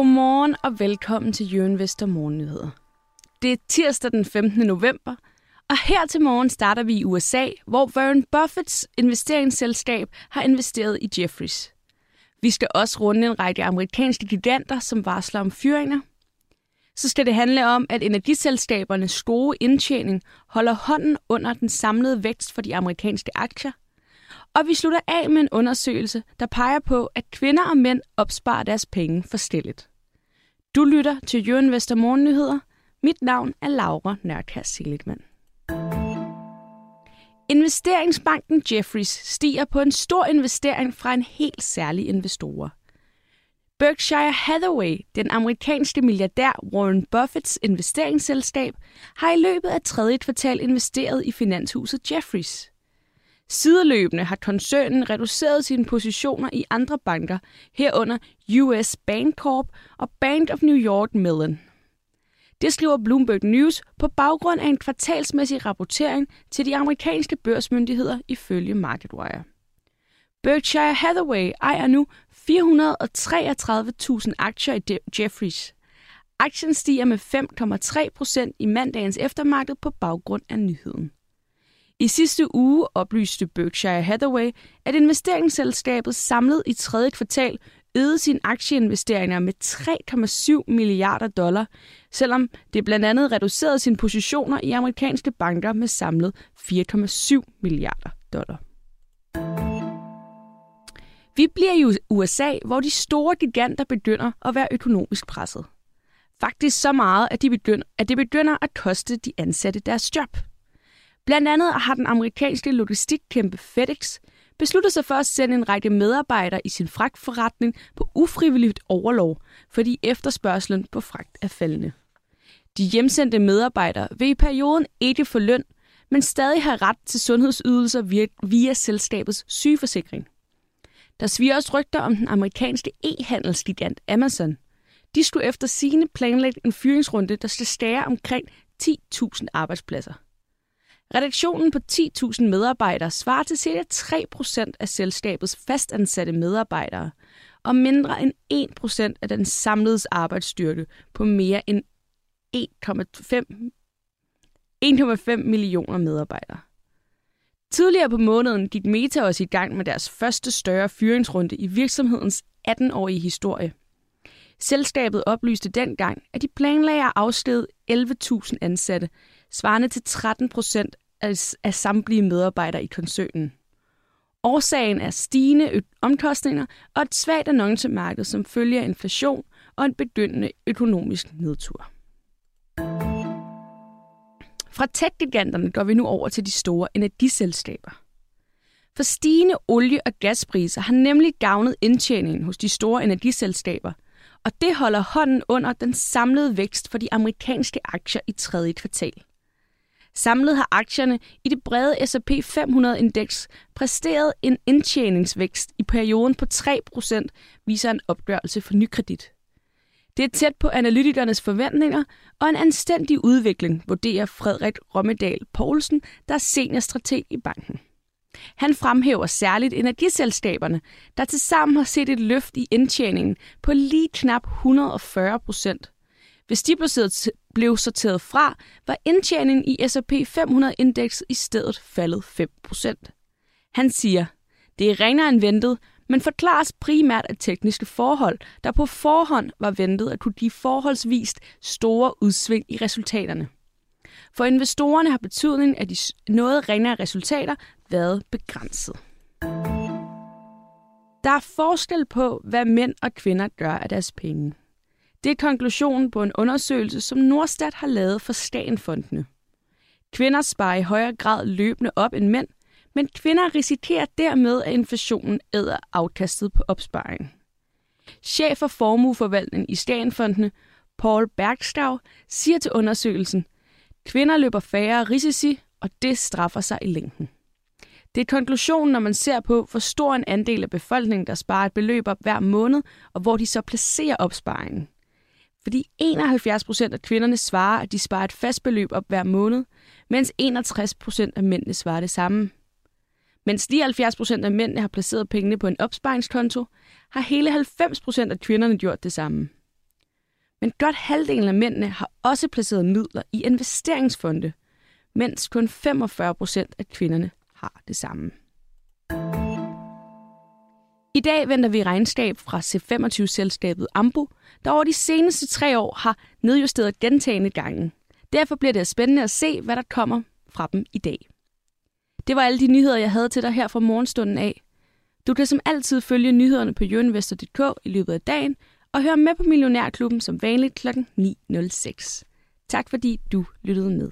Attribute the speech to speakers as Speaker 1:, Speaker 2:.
Speaker 1: Godmorgen og velkommen til Jørgen Vester Morgennyheder. Det er tirsdag den 15. november, og her til morgen starter vi i USA, hvor Warren Buffetts investeringsselskab har investeret i Jeffries. Vi skal også runde en række amerikanske giganter, som varsler om fyringer. Så skal det handle om, at energiselskabernes store indtjening holder hånden under den samlede vækst for de amerikanske aktier. Og vi slutter af med en undersøgelse, der peger på, at kvinder og mænd opsparer deres penge forskelligt. Du lytter til Jørgen Vester Morgennyheder. Mit navn er Laura Nørkær Seligman. Investeringsbanken Jeffries stiger på en stor investering fra en helt særlig investor. Berkshire Hathaway, den amerikanske milliardær Warren Buffetts investeringsselskab, har i løbet af tredje kvartal investeret i finanshuset Jeffries. Sideløbende har koncernen reduceret sine positioner i andre banker, herunder US Bancorp og Bank of New York Mellon. Det skriver Bloomberg News på baggrund af en kvartalsmæssig rapportering til de amerikanske børsmyndigheder ifølge MarketWire. Berkshire Hathaway ejer nu 433.000 aktier i Jeffries. Aktien stiger med 5,3 procent i mandagens eftermarked på baggrund af nyheden. I sidste uge oplyste Berkshire Hathaway, at investeringsselskabet samlet i tredje kvartal øgede sine aktieinvesteringer med 3,7 milliarder dollar, selvom det blandt andet reducerede sine positioner i amerikanske banker med samlet 4,7 milliarder dollar. Vi bliver i USA, hvor de store giganter begynder at være økonomisk presset. Faktisk så meget, at, de begynder, at det begynder at koste de ansatte deres job. Blandt andet har den amerikanske logistikkæmpe FedEx besluttet sig for at sende en række medarbejdere i sin fragtforretning på ufrivilligt overlov, fordi efterspørgselen på fragt er faldende. De hjemsendte medarbejdere vil i perioden ikke få løn, men stadig have ret til sundhedsydelser via, via selskabets sygeforsikring. Der sviger også rygter om den amerikanske e-handelsgigant Amazon. De skulle efter sine planlægge en fyringsrunde, der skal stære omkring 10.000 arbejdspladser. Redaktionen på 10.000 medarbejdere svarer til ca. 3% af selskabets fastansatte medarbejdere, og mindre end 1% af den samlede arbejdsstyrke på mere end 1,5 millioner medarbejdere. Tidligere på måneden gik Meta også i gang med deres første større fyringsrunde i virksomhedens 18-årige historie. Selskabet oplyste dengang, at de planlagde at afskede 11.000 ansatte, svarende til 13 procent af samtlige medarbejdere i koncernen. Årsagen er stigende omkostninger og et svagt annoncemarked, som følger inflation og en begyndende økonomisk nedtur. Fra tech-giganterne går vi nu over til de store energiselskaber. For stigende olie- og gaspriser har nemlig gavnet indtjeningen hos de store energiselskaber, og det holder hånden under den samlede vækst for de amerikanske aktier i tredje kvartal. Samlet har aktierne i det brede S&P 500-indeks præsteret en indtjeningsvækst i perioden på 3%, viser en opgørelse for nykredit. Det er tæt på analytikernes forventninger og en anstændig udvikling, vurderer Frederik Rommedal Poulsen, der er seniorstrateg i banken. Han fremhæver særligt energiselskaberne, der tilsammen har set et løft i indtjeningen på lige knap 140 procent. Hvis de blev sorteret fra, var indtjeningen i S&P 500-indekset i stedet faldet 5%. Han siger, det er ringere end ventet, men forklares primært af tekniske forhold, der på forhånd var ventet at kunne give forholdsvist store udsving i resultaterne. For investorerne har betydningen af de noget ringere resultater været begrænset. Der er forskel på, hvad mænd og kvinder gør af deres penge. Det er konklusionen på en undersøgelse, som Nordstat har lavet for Skagenfondene. Kvinder sparer i højere grad løbende op end mænd, men kvinder risikerer dermed, at inflationen æder afkastet på opsparingen. Chef for formueforvaltningen i Skagenfondene, Paul Bergstav, siger til undersøgelsen, kvinder løber færre risici, og det straffer sig i længden. Det er konklusionen, når man ser på, hvor stor en andel af befolkningen, der sparer et beløb op hver måned, og hvor de så placerer opsparingen. Fordi 71 procent af kvinderne svarer, at de sparer et fast beløb op hver måned, mens 61 procent af mændene svarer det samme. Mens 79 procent af mændene har placeret pengene på en opsparingskonto, har hele 90 procent af kvinderne gjort det samme. Men godt halvdelen af mændene har også placeret midler i investeringsfonde, mens kun 45 procent af kvinderne har det samme. I dag venter vi regnskab fra C25-selskabet Ambu, der over de seneste tre år har nedjusteret gentagende gange. Derfor bliver det spændende at se, hvad der kommer fra dem i dag. Det var alle de nyheder, jeg havde til dig her fra morgenstunden af. Du kan som altid følge nyhederne på jørinvestor.dk i løbet af dagen, og høre med på Millionærklubben som vanligt kl. 9.06. Tak fordi du lyttede med.